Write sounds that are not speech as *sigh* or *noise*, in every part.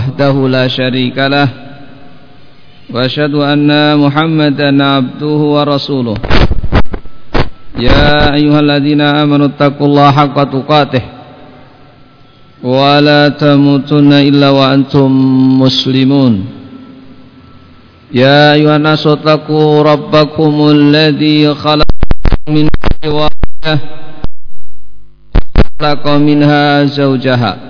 وحده لا شريك له وأشهد أن محمدا عبده ورسوله. يا أيها الذين آمنوا اتقوا الله حق تقاته ولا تموتن إلا وأنتم مسلمون. يا أيها الناس اتقوا ربكم الذي خلق من واحدة خلق منها زوجها.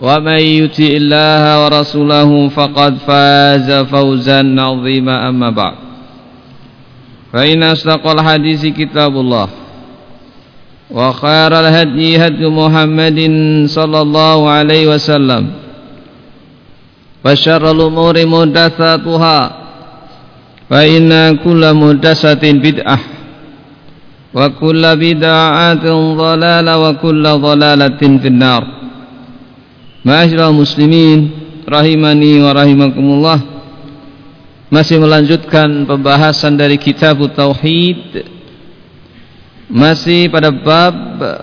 ومن يطع الله ورسوله فقد فاز فوزا عظيما. أما بعد. فإن أصدق الحديث كتاب الله وخير الهدي هدي محمد صلى الله عليه وسلم وشر الأمور محدثاتها فإن كل محدثة بدعة وكل بدعة ضلالة وكل ضلالة في النار. Ma'asyiral muslimin rahimani wa rahimakumullah. Masih melanjutkan pembahasan dari kitab tauhid. Masih pada bab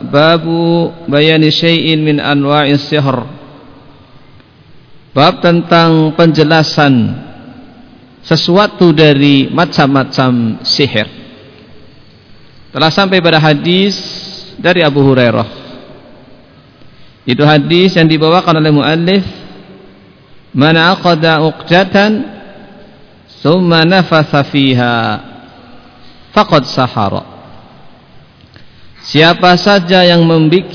babu bayani syai'in min anwa'is sihr. Bab tentang penjelasan sesuatu dari macam-macam sihir telah sampai pada hadis dari Abu Hurairah itu hadis yang dibawakan oleh muallif. Man aqada uqdatan thumma nafasa fiha faqad sahara. Siapa saja yang membuat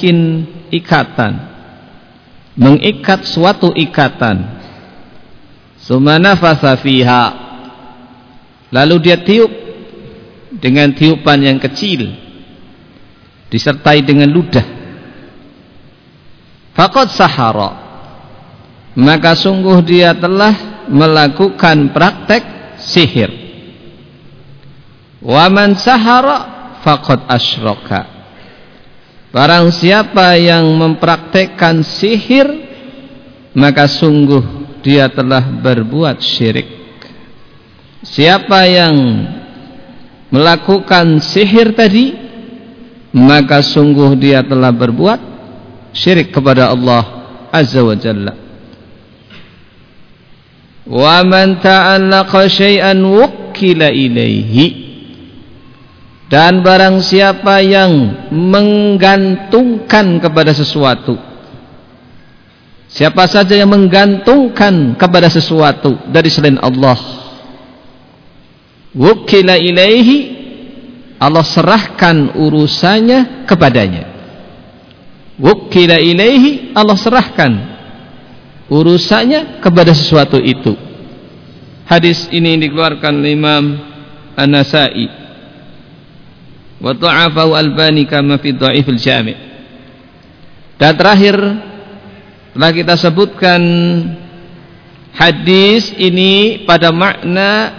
ikatan mengikat suatu ikatan thumma nafasa fiha lalu dia tiup dengan tiupan yang kecil disertai dengan ludah Fakot sahara. Maka sungguh dia telah melakukan praktek sihir. Waman sahara fakot asyraka. Barang siapa yang mempraktekkan sihir maka sungguh dia telah berbuat syirik. Siapa yang melakukan sihir tadi maka sungguh dia telah berbuat syirik kepada Allah Azza wa Jalla. Wa man ta'allaqa syai'an wukkila ilaihi. Dan barang siapa yang menggantungkan kepada sesuatu Siapa saja yang menggantungkan kepada sesuatu dari selain Allah Wukila ilaihi Allah serahkan urusannya kepadanya wukila ilaihi Allah serahkan urusannya kepada sesuatu itu. Hadis ini dikeluarkan Imam An-Nasai. Wa ta'afahu Albani kama fi dha'ifil jami' dan terakhir telah kita sebutkan hadis ini pada makna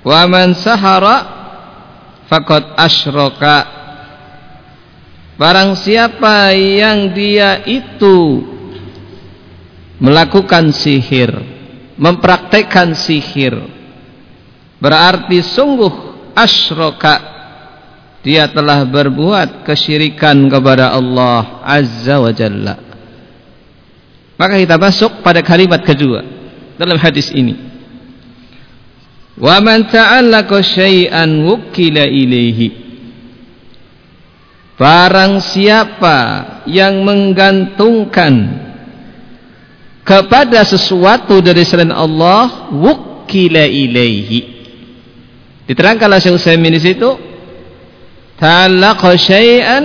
wa man sahara faqad asyraka Barang siapa yang dia itu melakukan sihir, mempraktekkan sihir, berarti sungguh asyraka dia telah berbuat kesyirikan kepada Allah Azza wa Jalla. Maka kita masuk pada kalimat kedua dalam hadis ini. Wa man ta'allaqa syai'an wukila ilaihi Barang siapa yang menggantungkan kepada sesuatu dari selain Allah wukila ilaihi. Diterangkanlah Syekh Utsaimin di situ. Ta'allaqa syai'an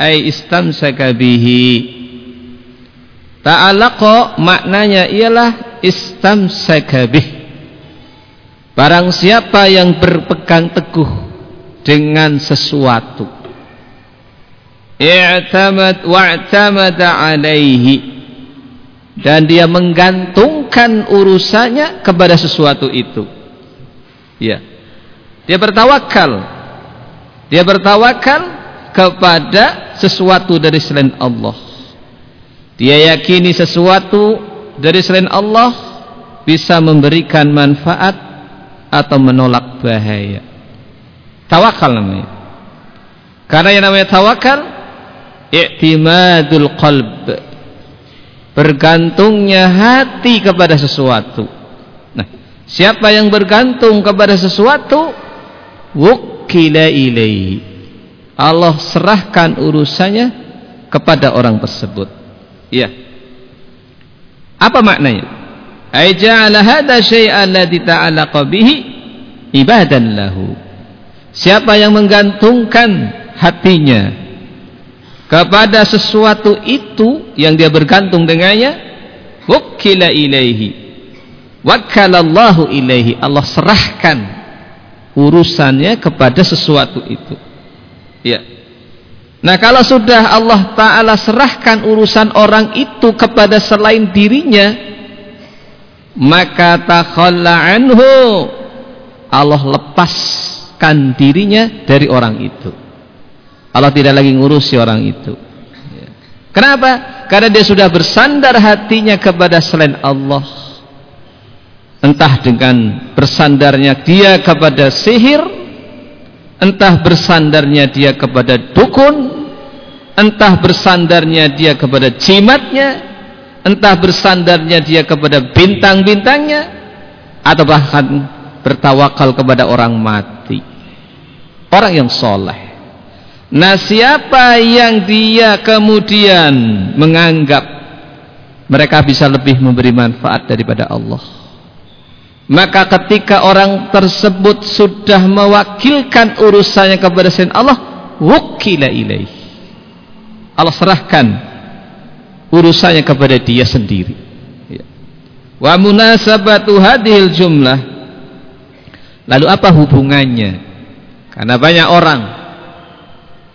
ay istamsaka bihi. Ta'allaqa maknanya ialah istamsaka bih. Barang siapa yang berpegang teguh dengan sesuatu i'tamad wa'tamada alaihi dan dia menggantungkan urusannya kepada sesuatu itu. Ya. Dia bertawakal. Dia bertawakal kepada sesuatu dari selain Allah. Dia yakini sesuatu dari selain Allah bisa memberikan manfaat atau menolak bahaya. Tawakal namanya. Karena yang namanya tawakal i'timadul qalb. Bergantungnya hati kepada sesuatu. Nah, siapa yang bergantung kepada sesuatu, wukila ilaihi. Allah serahkan urusannya kepada orang tersebut. Ya. Apa maknanya? Ai ja'ala hadha syai'an ladzi ta'alaqa bihi ibadan lahu. Siapa yang menggantungkan hatinya kepada sesuatu itu yang dia bergantung dengannya wukila ilaihi. Wakalallahu ilaihi. Allah serahkan urusannya kepada sesuatu itu. Ya. Nah kalau sudah Allah Ta'ala serahkan urusan orang itu kepada selain dirinya maka takhalla anhu. Allah lepaskan dirinya dari orang itu Allah tidak lagi ngurusi orang itu. Kenapa? Karena dia sudah bersandar hatinya kepada selain Allah. Entah dengan bersandarnya dia kepada sihir, entah bersandarnya dia kepada dukun, entah bersandarnya dia kepada jimatnya, entah bersandarnya dia kepada bintang-bintangnya, atau bahkan bertawakal kepada orang mati. Orang yang soleh Nah siapa yang dia kemudian menganggap mereka bisa lebih memberi manfaat daripada Allah? Maka ketika orang tersebut sudah mewakilkan urusannya kepada selain Allah wukila ilaih. Allah serahkan urusannya kepada dia sendiri. Ya. wa munasabatu hadhil jumlah. Lalu apa hubungannya? Karena banyak orang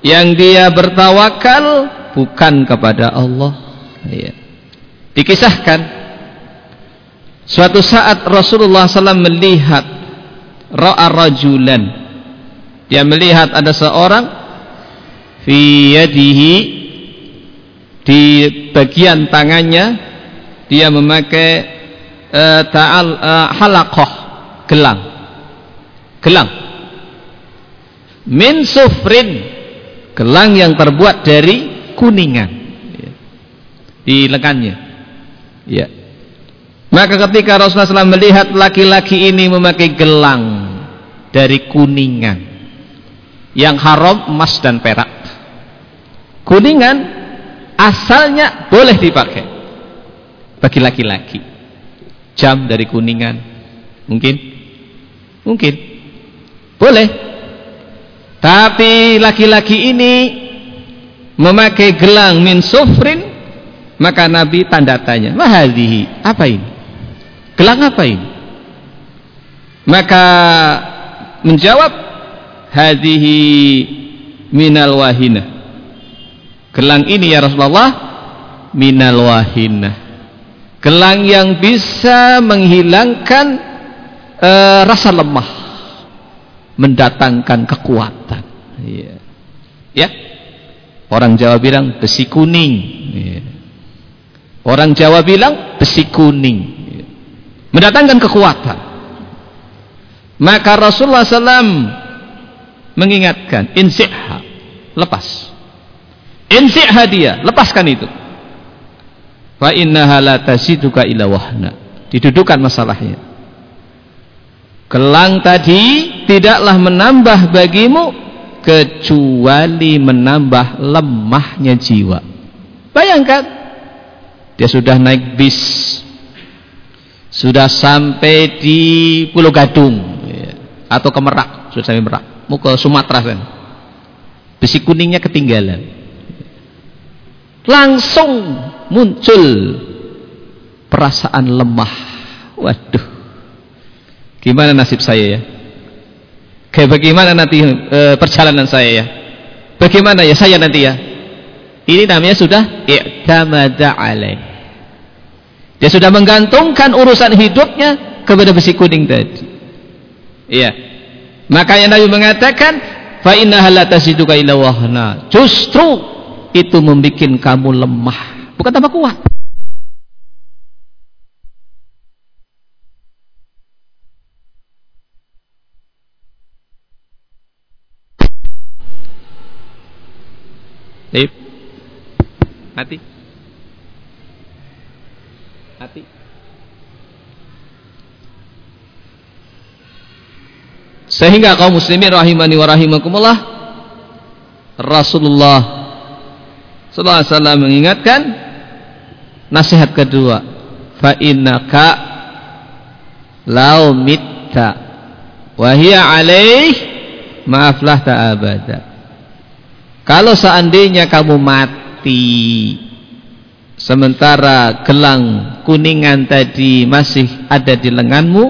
yang dia bertawakal bukan kepada Allah. Ya. dikisahkan. Suatu saat Rasulullah SAW melihat ra'a rajulan. Dia melihat ada seorang fi yadihi di bagian tangannya dia memakai uh, ta'al uh, halaqah gelang. Gelang. Min sufrin gelang yang terbuat dari kuningan. Ya. di lengannya. Ya. Maka ketika Rasulullah SAW melihat laki-laki ini memakai gelang dari kuningan yang haram emas dan perak kuningan asalnya boleh dipakai bagi laki-laki. Jam dari kuningan mungkin? Mungkin. Boleh tapi laki-laki ini memakai gelang min sufrin, maka Nabi tanda tanya, "Mahadhihi?" Apa ini? Gelang apa ini? Maka menjawab, "Hadhihi minal wahina." Gelang ini ya Rasulullah minal wahina. Gelang yang bisa menghilangkan uh, rasa lemah mendatangkan kekuatan. Ya. ya. Orang Jawa bilang besi kuning. Ya. Orang Jawa bilang besi kuning. Ya. Mendatangkan kekuatan. Maka Rasulullah SAW mengingatkan, insiha, lepas. Insiha dia, lepaskan itu. Fa innaha la tasiduka ila wahna. Didudukan masalahnya. Gelang tadi tidaklah menambah bagimu kecuali menambah lemahnya jiwa. Bayangkan dia sudah naik bis sudah sampai di Pulau Gadung ya, atau ke Merak, sudah sampai Merak, mau ke Sumatera kan. Besi kuningnya ketinggalan. Langsung muncul perasaan lemah. Waduh, Gimana nasib saya ya? Kayak bagaimana nanti e, perjalanan saya ya? Bagaimana ya saya nanti ya? Ini namanya sudah i'tamada alaih. Dia sudah menggantungkan urusan hidupnya kepada besi kuning tadi. Iya. Makanya Nabi mengatakan, "Fa innaha la taziduka illa wahna." Justru itu membuat kamu lemah, bukan tambah kuat. Baik. Mati. Hati. Sehingga kaum muslimin rahimani wa rahimakumullah Rasulullah sallallahu alaihi wasallam mengingatkan nasihat kedua fa innaka lau mitta wa hiya alaih maaflah ta'abada kalau seandainya kamu mati sementara gelang kuningan tadi masih ada di lenganmu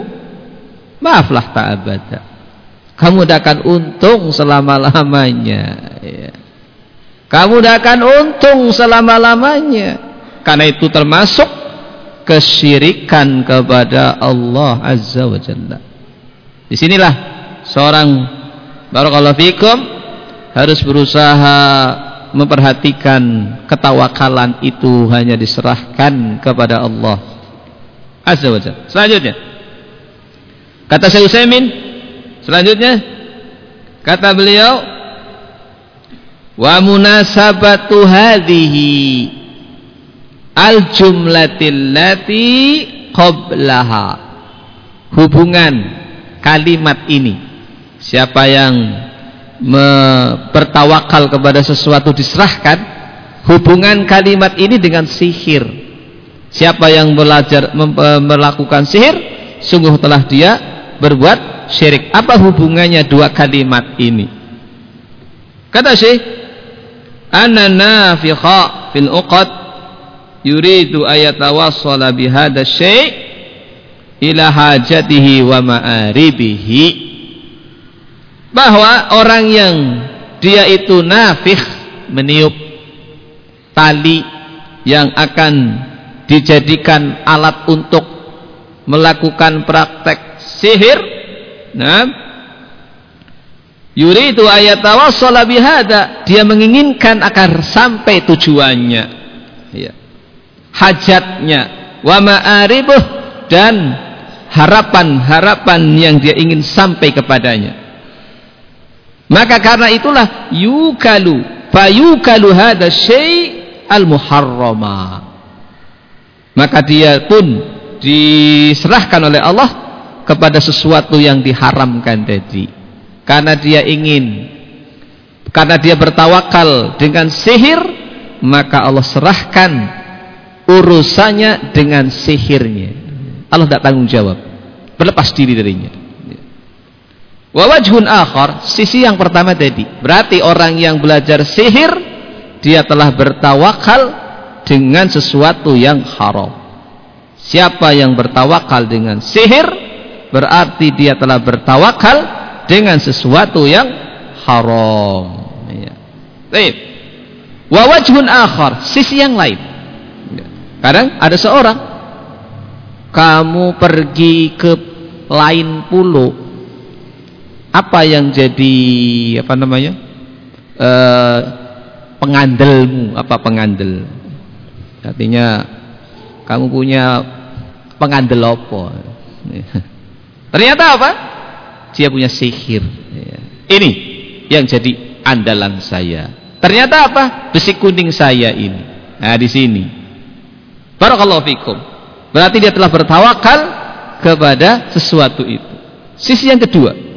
maaflah tak abada. Kamu tidak akan untung selama-lamanya ya. kamu tidak akan untung selama-lamanya. Karena itu termasuk kesyirikan kepada Allah Azza wa Jalla. Di sinilah seorang barakallahu fikum harus berusaha memperhatikan ketawakalan itu hanya diserahkan kepada Allah. Azza wa Jalla. Selanjutnya. Kata Syekh Utsaimin selanjutnya kata beliau wa munasabatu hadhihi al jumlatil lati qablaha. Hubungan kalimat ini siapa yang bertawakal kepada sesuatu diserahkan hubungan kalimat ini dengan sihir. Siapa yang belajar melakukan sihir sungguh telah dia berbuat syirik. Apa hubungannya dua kalimat ini? Kata Syekh anna nafikha fil uqad yuridu ayatawassala bihada syai' ila hajatihi wa ma'aribihi bahwa orang yang dia itu nafih meniup tali yang akan dijadikan alat untuk melakukan praktek sihir nah yuridu ayatawassala bihada dia menginginkan agar sampai tujuannya ya. hajatnya wa ma'aribuh dan harapan-harapan yang dia ingin sampai kepadanya maka karena itulah yukalu fayukalu hadha syai' al-muharrama. Maka dia pun diserahkan oleh Allah kepada sesuatu yang diharamkan tadi. Karena dia ingin karena dia bertawakal dengan sihir, maka Allah serahkan urusannya dengan sihirnya. Allah tidak tanggung jawab. Berlepas diri darinya. Wawajhun akhar, sisi yang pertama tadi. Berarti orang yang belajar sihir, dia telah bertawakal dengan sesuatu yang haram. Siapa yang bertawakal dengan sihir, berarti dia telah bertawakal dengan sesuatu yang haram. Ya. Baik. Wawajhun akhar, sisi yang lain. Ya. Kadang ada seorang, kamu pergi ke lain pulau, apa yang jadi apa namanya e, pengandelmu? Apa pengandel? Artinya kamu punya pengandel apa? *laughs* Ternyata apa? Dia punya sihir. Ini yang jadi andalan saya. Ternyata apa? Besi kuning saya ini. Nah di sini. Barakallahu fikum. Berarti dia telah bertawakal kepada sesuatu itu. Sisi yang kedua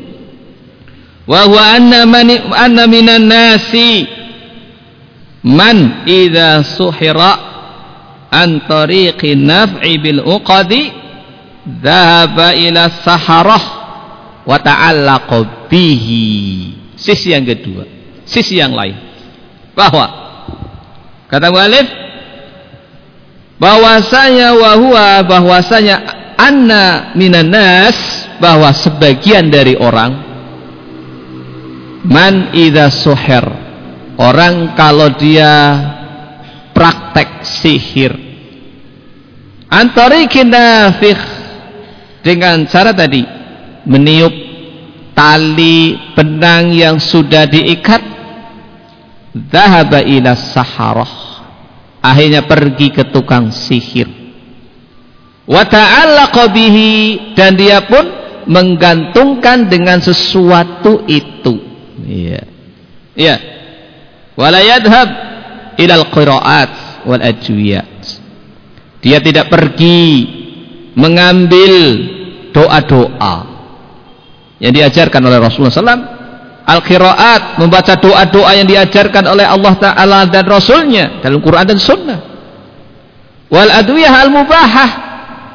wa huwa anna man anna minan nasi. Man idza suhira an tariqi naf'i bil uqadi dhahaba ila saharah wa ta'allaqa bihi. Sisi yang kedua sisi yang lain. Bahwa kata mualif bahwasanya wa huwa bahwasanya anna minan nas bahwa sebagian dari orang Man idza suher. Orang kalau dia praktek sihir. antarikin nafikh dengan cara tadi. Meniup tali benang yang sudah diikat. Dhahaba ila saharah. Akhirnya pergi ke tukang sihir. Wa dan dia pun menggantungkan dengan sesuatu itu iya. Iya. Wala yadhhab ila al-qira'at wal ajwiyat. Dia tidak pergi mengambil doa-doa yang diajarkan oleh Rasulullah SAW al-qiraat membaca doa-doa yang diajarkan oleh Allah Ta'ala dan Rasulnya dalam Quran dan Sunnah. Wal adwiyah al-mubahah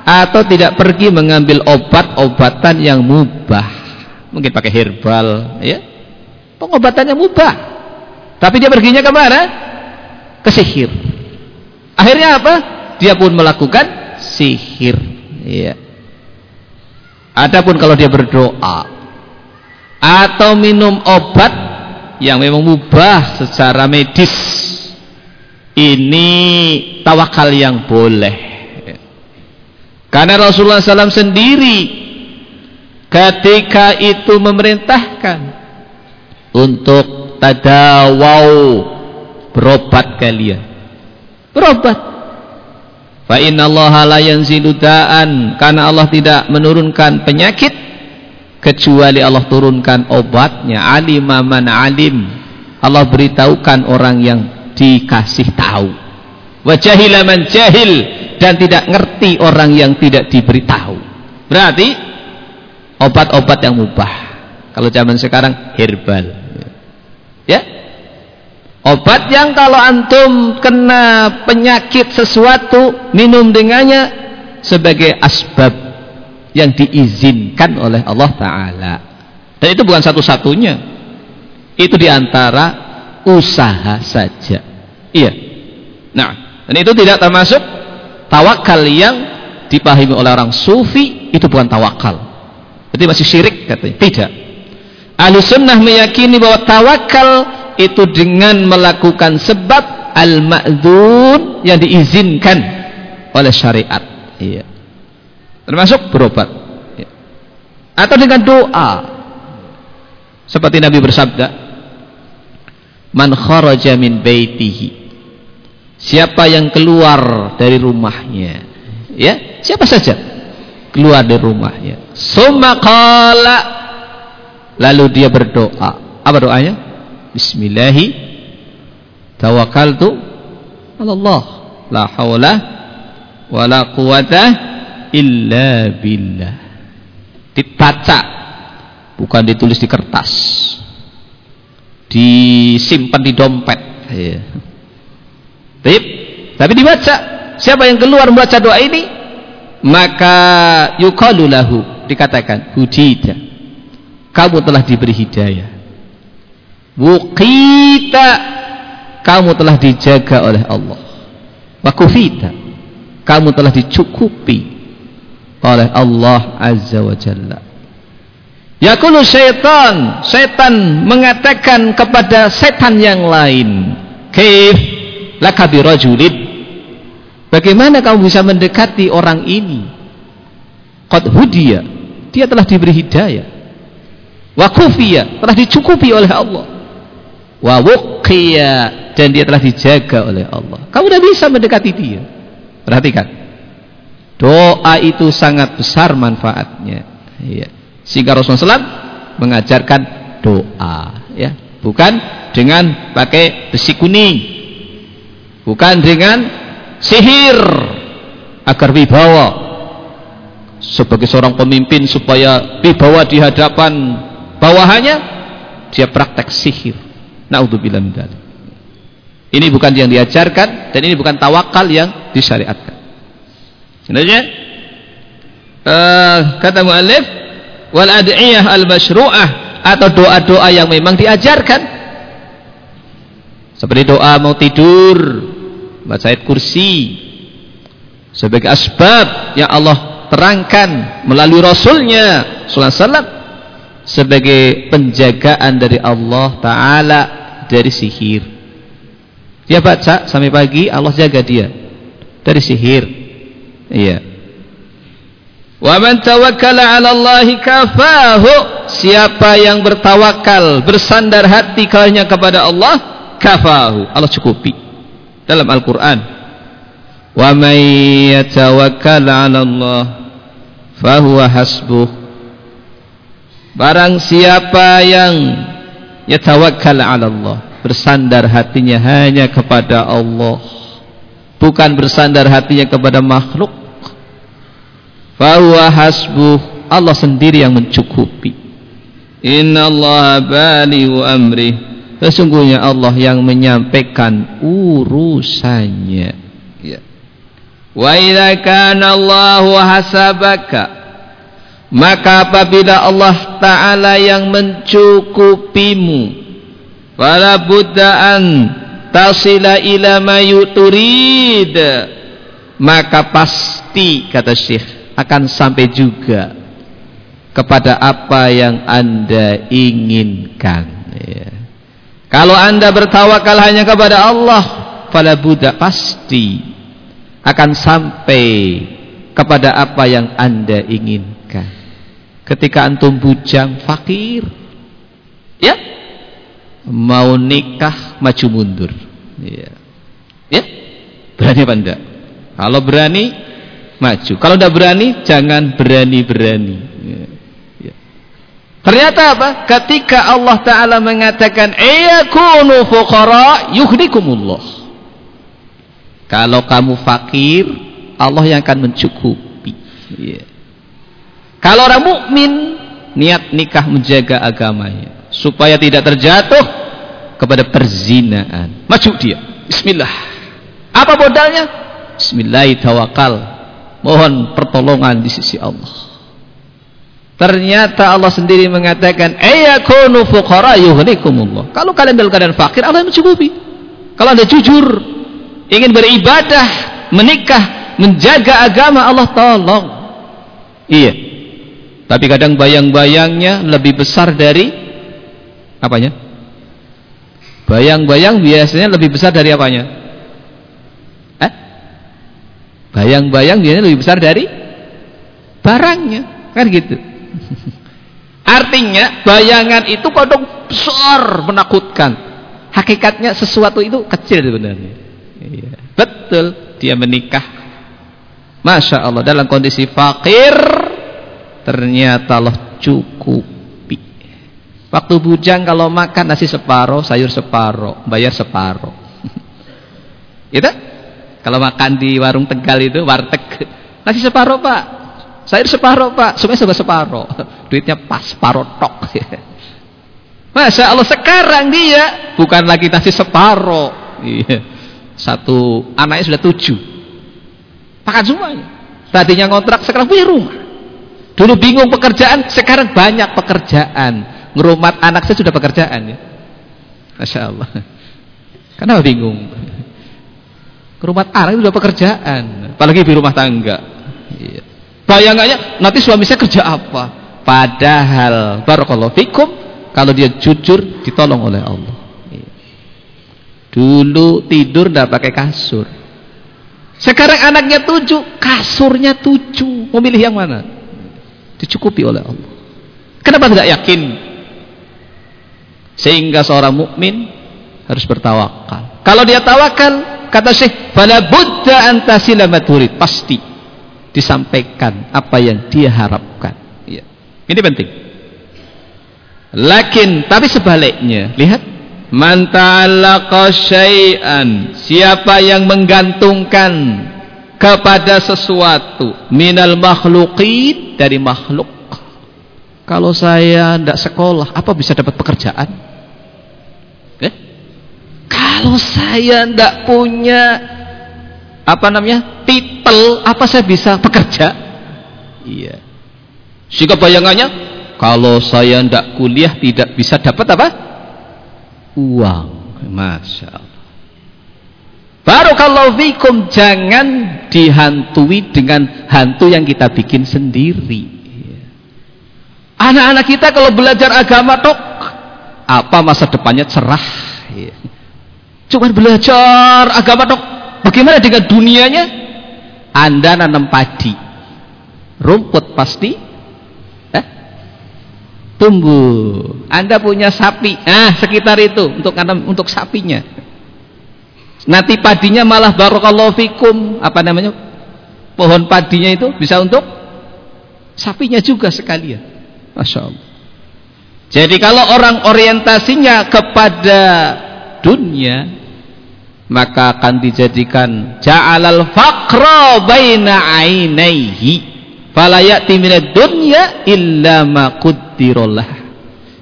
atau tidak pergi mengambil obat-obatan yang mubah. Mungkin pakai herbal ya pengobatan yang mubah. Tapi dia perginya ke mana? ke sihir. Akhirnya apa? dia pun melakukan sihir. Ya adapun kalau dia berdoa atau minum obat yang memang mubah secara medis ini tawakal yang boleh. Karena Rasulullah SAW sendiri ketika itu memerintahkan untuk tadawau berobat kalian. Berobat. Fa inna Allah la yanzilu da'an. Karena Allah tidak menurunkan penyakit kecuali Allah turunkan obatnya. Alima man alim. Allah beritahukan orang yang dikasih tahu. Wa jahila man jahil. Dan tidak ngerti orang yang tidak diberitahu. Berarti obat-obat yang mubah. Kalau zaman sekarang herbal ya. Obat yang kalau antum kena penyakit sesuatu minum dengannya sebagai asbab yang diizinkan oleh Allah Ta'ala. Dan itu bukan satu-satunya. Itu di antara usaha saja. Iya. Nah dan itu tidak termasuk tawakal yang dipahami oleh orang sufi itu bukan tawakal. Berarti masih syirik katanya. Tidak ahli sunnah meyakini bahwa tawakal itu dengan melakukan sebab al-ma'zun yang diizinkan oleh syariat. Iya. Termasuk berobat. Ya. atau dengan doa. Seperti Nabi bersabda man kharaja min baitihi. Siapa yang keluar dari rumahnya ya siapa saja keluar dari rumahnya. Summa qala lalu dia berdoa. Apa doanya? Bismillahi tawakkaltu Allah la haula wala quwata illa billah. Dibaca bukan ditulis di kertas. Disimpan di dompet. Ya. tapi dibaca. Siapa yang keluar membaca doa ini? Maka yukalu lahu dikatakan hudita kamu telah diberi hidayah wukita kamu telah dijaga oleh Allah wakufita kamu telah dicukupi oleh Allah Azza wa Jalla. Yakulu syaitan, syaitan mengatakan kepada setan yang lain, "Kaif laka birajulin?" Bagaimana kamu bisa mendekati orang ini? Qad hudiya, dia telah diberi hidayah. Wa kufiya, telah dicukupi oleh Allah. Wa wuqiya, dan dia telah dijaga oleh Allah. Kamu tidak bisa mendekati dia. Perhatikan. Doa itu sangat besar manfaatnya. Ya. Sehingga Rasulullah SAW mengajarkan doa, ya, bukan dengan pakai besi kuning, bukan dengan sihir agar wibawa sebagai seorang pemimpin supaya wibawa di hadapan bawahannya dia praktek sihir. Naudzubillah min Ini bukan yang diajarkan dan ini bukan tawakal yang disyariatkan. Sebenarnya uh, kata muallif wal ad'iyah al masyru'ah atau doa-doa yang memang diajarkan. Seperti doa mau tidur, baca ayat kursi sebagai asbab yang Allah terangkan melalui rasulnya sallallahu alaihi sebagai penjagaan dari Allah taala dari sihir. Dia baca sampai pagi Allah jaga dia dari sihir Iya. Wa man tawakkala 'ala Allah kafahu. Siapa yang bertawakal, bersandar hati hanya kepada Allah, kafahu. Allah cukupi. Dalam Al-Qur'an. Wa man yatawakkal 'ala Allah fahuwa hasbuh. Barang siapa yang yatawakkal 'ala Allah, bersandar hatinya hanya kepada Allah. Bukan bersandar hatinya kepada makhluk Fahuwa hasbuh Allah sendiri yang mencukupi Inna Allah balihu amri Sesungguhnya Allah yang menyampaikan urusannya ya. Wa idha kana Allahu hasabaka Maka apabila Allah Ta'ala yang mencukupimu Fala buddha'an tasila ila ma yuturid Maka pasti kata Syekh akan sampai juga kepada apa yang anda inginkan ya. kalau anda bertawakal hanya kepada Allah pada budak pasti akan sampai kepada apa yang anda inginkan ketika antum bujang fakir ya mau nikah maju mundur ya ya berani apa enggak kalau berani maju. Kalau tidak berani, jangan berani-berani. Ya. Ya. Ternyata apa? Ketika Allah Ta'ala mengatakan, Iyakunu fuqara yuhdikumullah. Kalau kamu fakir, Allah yang akan mencukupi. Ya. Kalau orang mukmin niat nikah menjaga agamanya supaya tidak terjatuh kepada perzinaan. Maju dia. Bismillah. Apa modalnya? Bismillahirrahmanirrahim mohon pertolongan di sisi Allah ternyata Allah sendiri mengatakan ayakunu fuqara yughnikumullah kalau kalian dalam keadaan fakir Allah mencukupi kalau anda jujur ingin beribadah menikah menjaga agama Allah tolong iya tapi kadang bayang-bayangnya lebih besar dari apanya bayang-bayang biasanya lebih besar dari apanya Bayang-bayang biasanya lebih besar dari barangnya, kan gitu. *laughs* Artinya bayangan itu kodok besar, menakutkan. Hakikatnya sesuatu itu kecil sebenarnya. Iya. Betul, dia menikah. Masya Allah dalam kondisi fakir ternyata Allah cukupi. Waktu bujang kalau makan nasi separoh, sayur separoh, bayar separoh. *laughs* Itu kalau makan di warung Tegal itu, warteg, nasi separuh pak, sayur separuh pak, semuanya serba separuh, *laughs* duitnya pas separuh tok. *laughs* Masya Allah sekarang dia bukan lagi nasi separuh, iya. satu anaknya sudah tujuh, makan semuanya. Tadinya ngontrak, sekarang punya rumah. Dulu bingung pekerjaan, sekarang banyak pekerjaan. Ngerumat anak saya sudah pekerjaan ya. Masya Allah. Kenapa bingung? rumah anak itu sudah pekerjaan apalagi di rumah tangga iya. bayangannya nanti suami saya kerja apa padahal barakallahu fikum kalau dia jujur ditolong oleh Allah iya. dulu tidur tidak pakai kasur sekarang anaknya tujuh kasurnya tujuh mau milih yang mana dicukupi oleh Allah. Kenapa tidak yakin? Sehingga seorang mukmin harus bertawakal. Kalau dia tawakal kata Syekh fala budda antasila maturid pasti disampaikan apa yang dia harapkan. Ya. ini penting. Lakin tapi sebaliknya lihat. Man ta'allaqa syai'an siapa yang menggantungkan kepada sesuatu minal makhluqin dari makhluk kalau saya tidak sekolah apa bisa dapat pekerjaan kalau saya tidak punya apa namanya titel, apa saya bisa bekerja? Iya. Jika bayangannya, kalau saya tidak kuliah tidak bisa dapat apa? Uang. Masya Allah. Barakallahu fikum jangan dihantui dengan hantu yang kita bikin sendiri. Anak-anak kita kalau belajar agama tok apa masa depannya cerah. Iya. Cuma belajar agama dok. Bagaimana dengan dunianya? Anda nanam padi. Rumput pasti eh, tumbuh. Anda punya sapi. Ah, sekitar itu untuk nanam untuk sapinya. Nanti padinya malah barakallahu fikum, apa namanya? Pohon padinya itu bisa untuk sapinya juga sekalian. Masya Allah. Jadi kalau orang orientasinya kepada dunia maka akan dijadikan ja'alal faqra baina ainaihi fala ya'ti minad dunya illa ma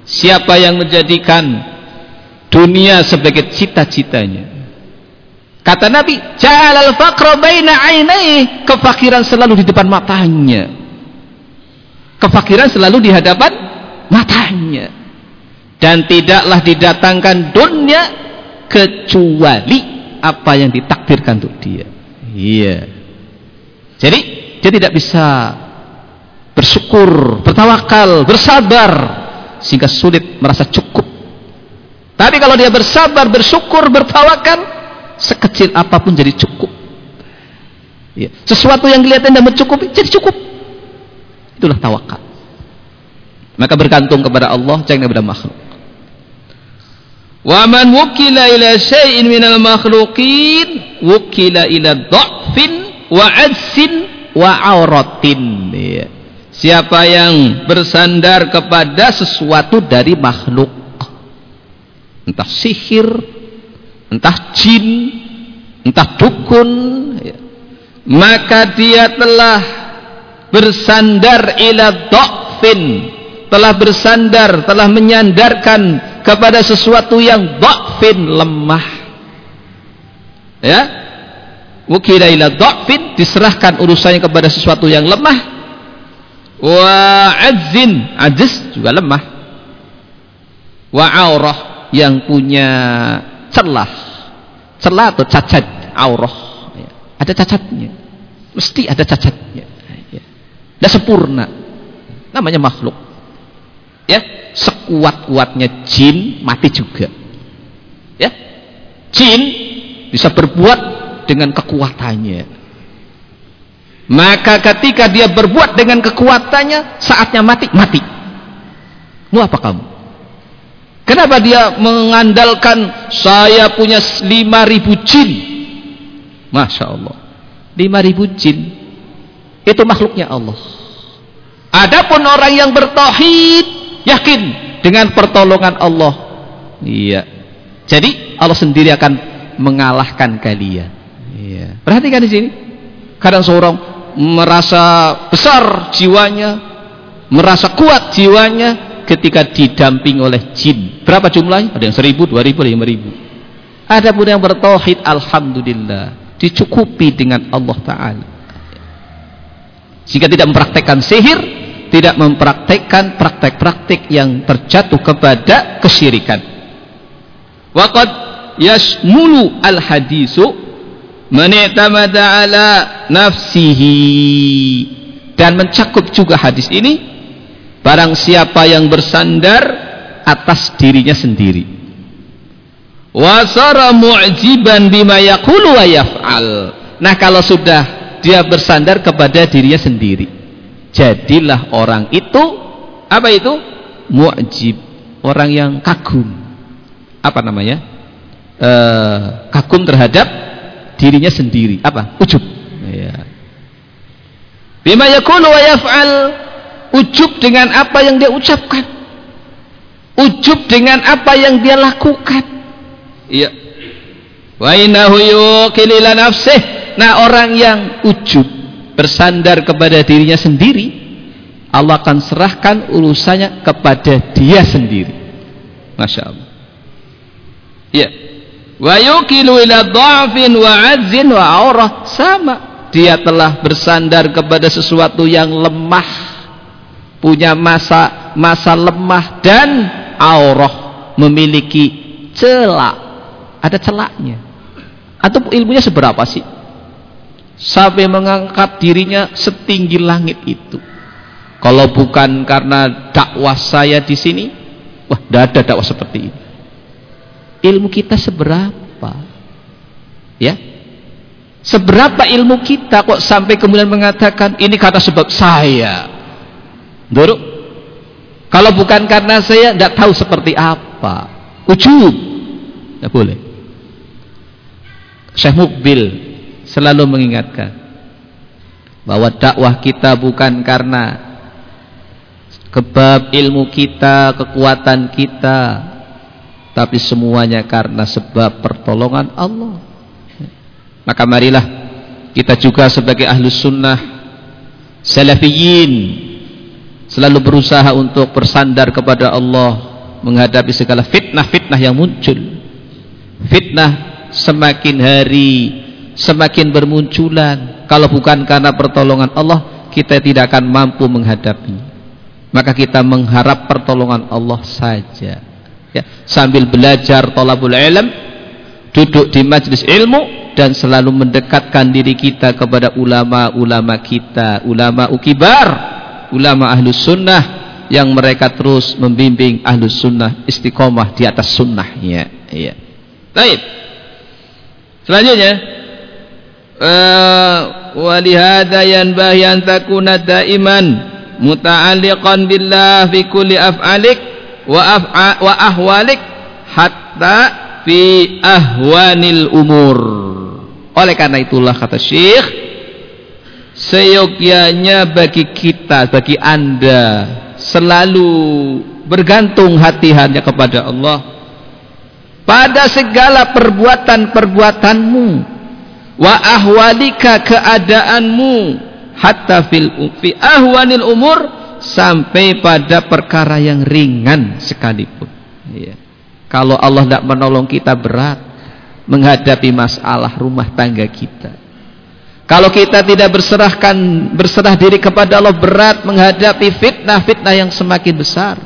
siapa yang menjadikan dunia sebagai cita-citanya kata Nabi ja'alal faqra baina ainaihi kefakiran selalu di depan matanya kefakiran selalu di hadapan matanya dan tidaklah didatangkan dunia kecuali apa yang ditakdirkan untuk dia. Iya. Jadi dia tidak bisa bersyukur, bertawakal, bersabar sehingga sulit merasa cukup. Tapi kalau dia bersabar, bersyukur, bertawakal, sekecil apa pun jadi cukup. Ya. Sesuatu yang kelihatan dan mencukupi jadi cukup. Itulah tawakal. Maka bergantung kepada Allah, jangan kepada makhluk. Wa man wukila ila syai'in minal makhluqin wukila ila dha'fin wa ajsin wa auratin. Ya. Siapa yang bersandar kepada sesuatu dari makhluk entah sihir, entah jin, entah dukun, ya. maka dia telah bersandar ila dha'fin, telah bersandar, telah menyandarkan kepada sesuatu yang dha'fin lemah. Ya. Wukila ila dha'fin diserahkan urusannya kepada sesuatu yang lemah. Wa azzin aziz juga lemah. Wa aurah yang punya celah. Celah atau cacat aurah ya. ada cacatnya. Mesti ada cacatnya. Ya. tidak sempurna. Namanya makhluk. Ya. Sekuat-kuatnya jin mati juga. Ya. Jin bisa berbuat dengan kekuatannya. Maka ketika dia berbuat dengan kekuatannya saatnya mati mati. Mau apa kamu kenapa dia mengandalkan saya punya 5000 jin? Masya Allah. 5000 jin. Itu makhluknya Allah. Adapun orang yang bertauhid yakin dengan pertolongan Allah. Iya. Jadi Allah sendiri akan mengalahkan kalian. Iya. Perhatikan di sini. Kadang seorang merasa besar jiwanya merasa kuat jiwanya ketika didamping oleh jin. Berapa jumlahnya? Ada yang seribu dua ribu lima ribu. Ada pun yang bertauhid alhamdulillah dicukupi dengan Allah Ta'ala. Jika tidak mempraktekkan sihir tidak mempraktekkan praktek-praktek yang terjatuh kepada kesyirikan. Waqad yasmulu al-hadisu man i'tamada ala nafsihi. Dan mencakup juga hadis ini barang siapa yang bersandar atas dirinya sendiri. Wasara mu'jiban bima yaqulu wa yaf'al. Nah kalau sudah dia bersandar kepada dirinya sendiri jadilah orang itu apa itu? Mu'jib. Orang yang kagum. Apa namanya? E, kagum terhadap dirinya sendiri. Apa? Ujub. Ya bima yakulu wa yaf'al ujub dengan apa yang dia ucapkan. Ujub dengan apa yang dia lakukan. Iya. Wa innahu yuqilila nafsih. Nah orang yang ujub bersandar kepada dirinya sendiri Allah akan serahkan urusannya kepada dia sendiri. Masya Allah. Ya wa yukilu ila dha'fin wa azin wa aurah. Sama. Dia telah bersandar kepada sesuatu yang lemah punya masa masa lemah dan aurah memiliki celak ada celaknya atau ilmunya seberapa sih sampai mengangkat dirinya setinggi langit itu. Kalau bukan karena dakwah saya di sini, wah, tidak ada dakwah seperti ini. Ilmu kita seberapa? Ya, Seberapa ilmu kita kok sampai kemudian mengatakan ini kata sebab saya. Dulu. Kalau bukan karena saya tidak tahu seperti apa. Ujub. Tidak boleh. Syekh Mukbil selalu mengingatkan bahwa dakwah kita bukan karena kebab ilmu kita, kekuatan kita, tapi semuanya karena sebab pertolongan Allah. Maka marilah kita juga sebagai ahlus sunnah salafiyin selalu berusaha untuk bersandar kepada Allah menghadapi segala fitnah-fitnah yang muncul. Fitnah semakin hari semakin bermunculan. Kalau bukan karena pertolongan Allah, kita tidak akan mampu menghadapi. Maka kita mengharap pertolongan Allah saja. Ya, sambil belajar tolabul ilm, duduk di majlis ilmu, dan selalu mendekatkan diri kita kepada ulama-ulama kita, ulama ukibar, ulama ahlus sunnah yang mereka terus membimbing ahlus sunnah istiqomah di atas sunnahnya. Iya. Baik. Selanjutnya, uh, walihada yanbahi an takuna daiman muta'alliqan billah fi kulli af'alik wa wa ahwalik hatta fi ahwanil umur. Oleh karena itulah kata Syekh seyogyanya bagi kita, bagi Anda selalu bergantung hati hanya kepada Allah pada segala perbuatan-perbuatanmu wa ahwalika keadaanmu hatta fil fi ahwanil umur sampai pada perkara yang ringan sekalipun ya. kalau Allah tidak menolong kita berat menghadapi masalah rumah tangga kita. Kalau kita tidak berserahkan berserah diri kepada Allah berat menghadapi fitnah-fitnah yang semakin besar.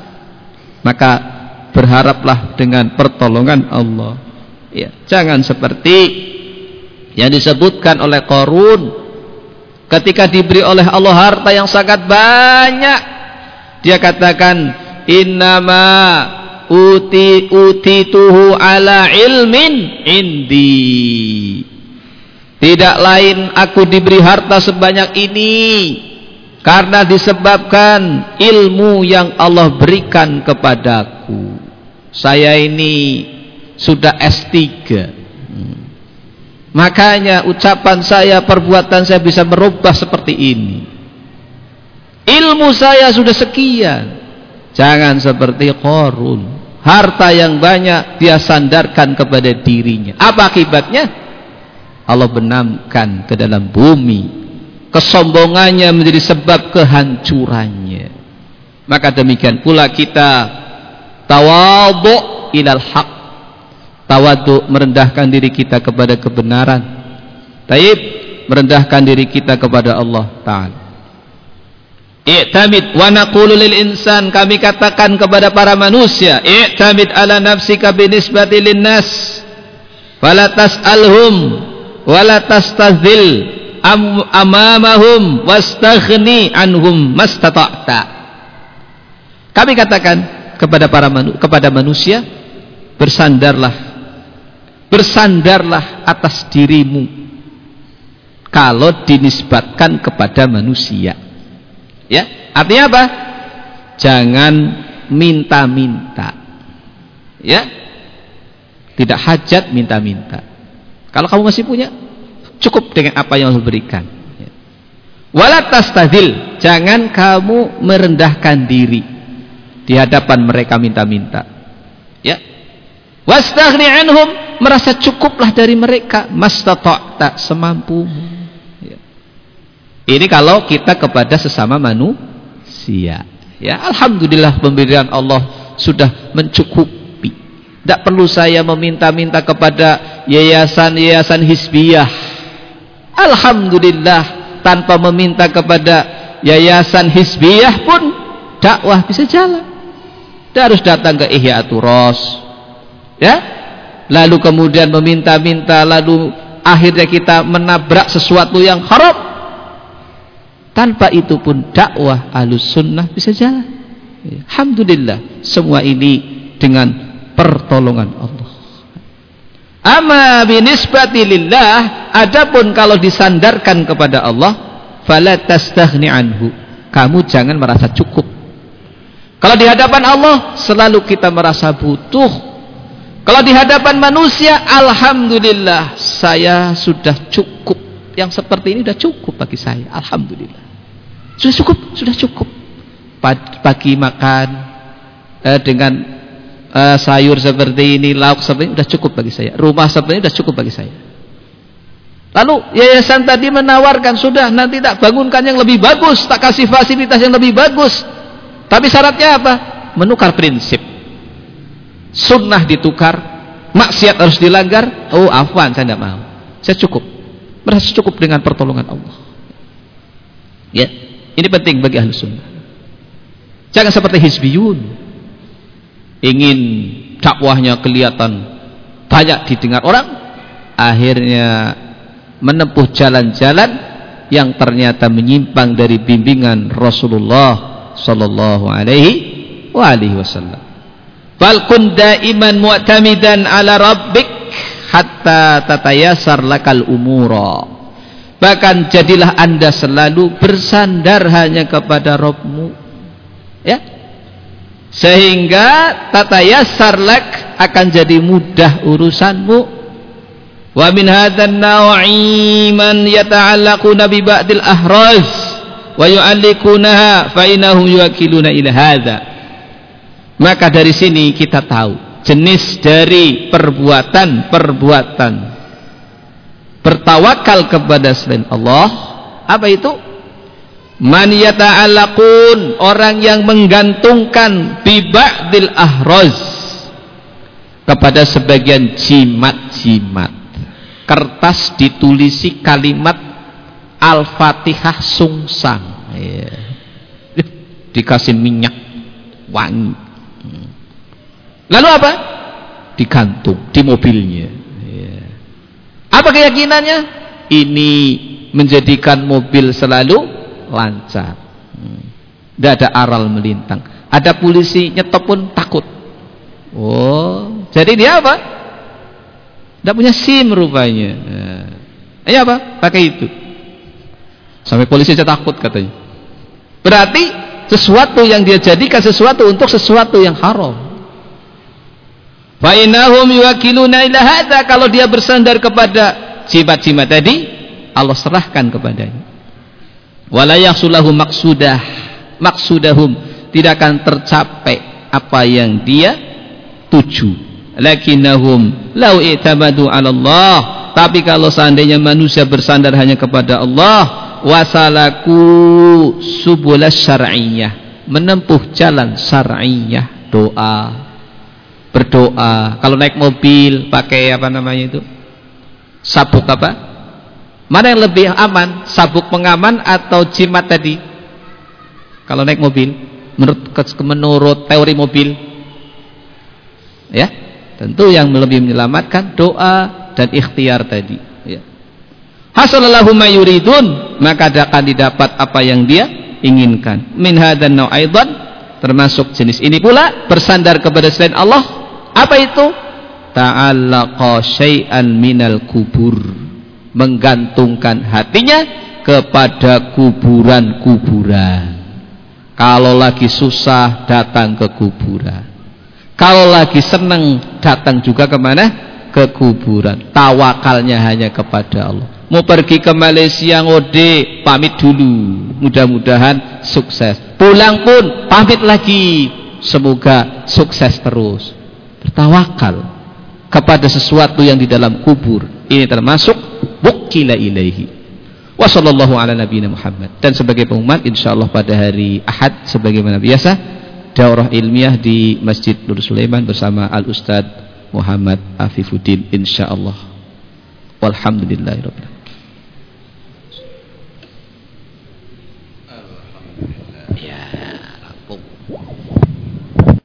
Maka berharaplah dengan pertolongan Allah. Ya, jangan seperti yang disebutkan oleh Korun ketika diberi oleh Allah harta yang sangat banyak dia katakan innama uti uti tuhu ala ilmin indi tidak lain aku diberi harta sebanyak ini karena disebabkan ilmu yang Allah berikan kepadaku. Saya ini sudah S3 hmm. makanya ucapan saya perbuatan saya bisa merubah seperti ini. Ilmu saya sudah sekian. Jangan seperti korun harta yang banyak dia sandarkan kepada dirinya. Apa akibatnya Allah benamkan ke dalam bumi. Kesombongannya menjadi sebab kehancurannya. Maka demikian pula kita tawadhu ilal haq. Tawadhu merendahkan diri kita kepada kebenaran. Taib merendahkan diri kita kepada Allah taala. I'tamid wa naqulu lil insan kami katakan kepada para manusia i'tamid ala nafsika binisbati linnas wala tas'alhum wala tastazil am amamahum wastaghni anhum mastata'ta kami katakan kepada para manu kepada manusia bersandarlah bersandarlah atas dirimu kalau dinisbatkan kepada manusia Ya, artinya apa? Jangan minta-minta. Ya. Tidak hajat minta-minta. Kalau kamu masih punya, cukup dengan apa yang Allah berikan. Ya. Wala tastadil, jangan kamu merendahkan diri di hadapan mereka minta-minta. Ya. Wastaghni anhum, merasa cukuplah dari mereka, mastata'ta semampumu. Ini kalau kita kepada sesama manusia. Ya, alhamdulillah pemberian Allah sudah mencukupi. Tidak perlu saya meminta-minta kepada yayasan-yayasan hisbiyah. Alhamdulillah tanpa meminta kepada yayasan hisbiyah pun dakwah bisa jalan. Tidak harus datang ke Ihya Ros. Ya. Lalu kemudian meminta-minta lalu akhirnya kita menabrak sesuatu yang haram tanpa itu pun dakwah alus sunnah bisa jalan. Alhamdulillah semua ini dengan pertolongan Allah. Ama binisbati lillah, adapun kalau disandarkan kepada Allah, fala tastaghni anhu. Kamu jangan merasa cukup. Kalau di hadapan Allah selalu kita merasa butuh. Kalau di hadapan manusia, alhamdulillah saya sudah cukup. Yang seperti ini sudah cukup bagi saya. Alhamdulillah. Sudah cukup, sudah cukup. Pagi makan eh, dengan uh, sayur seperti ini, lauk seperti ini sudah cukup bagi saya. Rumah seperti ini sudah cukup bagi saya. Lalu yayasan tadi menawarkan sudah nanti tak bangunkan yang lebih bagus, tak kasih fasilitas yang lebih bagus. Tapi syaratnya apa? Menukar prinsip. Sunnah ditukar, maksiat harus dilanggar. Oh, afwan saya tidak mau. Saya cukup. Merasa cukup dengan pertolongan Allah. Ya, ini penting bagi ahli sunnah. Jangan seperti hizbiyun ingin dakwahnya kelihatan banyak didengar orang akhirnya menempuh jalan-jalan yang ternyata menyimpang dari bimbingan Rasulullah sallallahu alaihi wa alihi wasallam. Bal kun daiman mu'tamidan ala rabbik hatta tatayasar lakal umura. Bahkan jadilah anda selalu bersandar hanya kepada Rabbmu. Ya sehingga tata lak akan jadi mudah urusanmu. Wa min hadzal naw'i man yata'allaquna bi ba'dil ahraz wa yu'allikunaha fa innahum yuwakiluna ila hadza. Maka dari sini kita tahu jenis dari perbuatan-perbuatan. Bertawakal kepada selain Allah apa itu Man yata'allaqun orang yang menggantungkan biba'dil ahraz kepada sebagian jimat-jimat. Kertas ditulisi kalimat Al-Fatihah sungsang. Ya. *laughs* Dikasih minyak wangi. Lalu apa? Digantung di mobilnya. Ya. Apa keyakinannya? Ini menjadikan mobil selalu lancar. Tidak ada aral melintang. Ada polisi nyetop pun takut. Oh jadi dia apa? Tidak punya SIM rupanya. Eh apa pakai itu. Sampai polisi saja takut katanya. Berarti sesuatu yang dia jadikan sesuatu untuk sesuatu yang haram. Fa'inahum yuwakiluna ila kalau dia bersandar kepada jimat-jimat tadi Allah serahkan kepadanya wala yahsulahu maksudah maksudahum tidak akan tercapai apa yang dia tuju. Lakinnahum lau i'tamadu 'ala Allah tapi kalau seandainya manusia bersandar hanya kepada Allah wasalaku subulas syar'iyyah. Menempuh jalan syar'iyyah doa berdoa. Kalau naik mobil pakai apa namanya itu? Sabuk apa Mana yang lebih aman? Sabuk pengaman atau jimat tadi? Kalau naik mobil, menurut menurut teori mobil, ya, tentu yang lebih menyelamatkan doa dan ikhtiar tadi. Ya. Hasalallahu yuridun, maka akan didapat apa yang dia inginkan. Min hadan nau'aidan, termasuk jenis ini pula bersandar kepada selain Allah. Apa itu? Ta'allaqa syai'an minal kubur menggantungkan hatinya kepada kuburan-kuburan. Kalau lagi susah datang ke kuburan. Kalau lagi senang datang juga ke mana? Ke kuburan. Tawakalnya hanya kepada Allah. Mau pergi ke Malaysia ngode, pamit dulu. Mudah-mudahan sukses. Pulang pun pamit lagi. Semoga sukses terus. Bertawakal kepada sesuatu yang di dalam kubur. Ini termasuk wukila ilaihi. Wa sallallahu ala nabiyina Muhammad. Dan sebagai pengumuman insyaallah pada hari Ahad sebagaimana biasa daurah ilmiah di Masjid Nur Sulaiman bersama Al Ustad Muhammad Afifuddin insyaallah. Walhamdulillahirabbil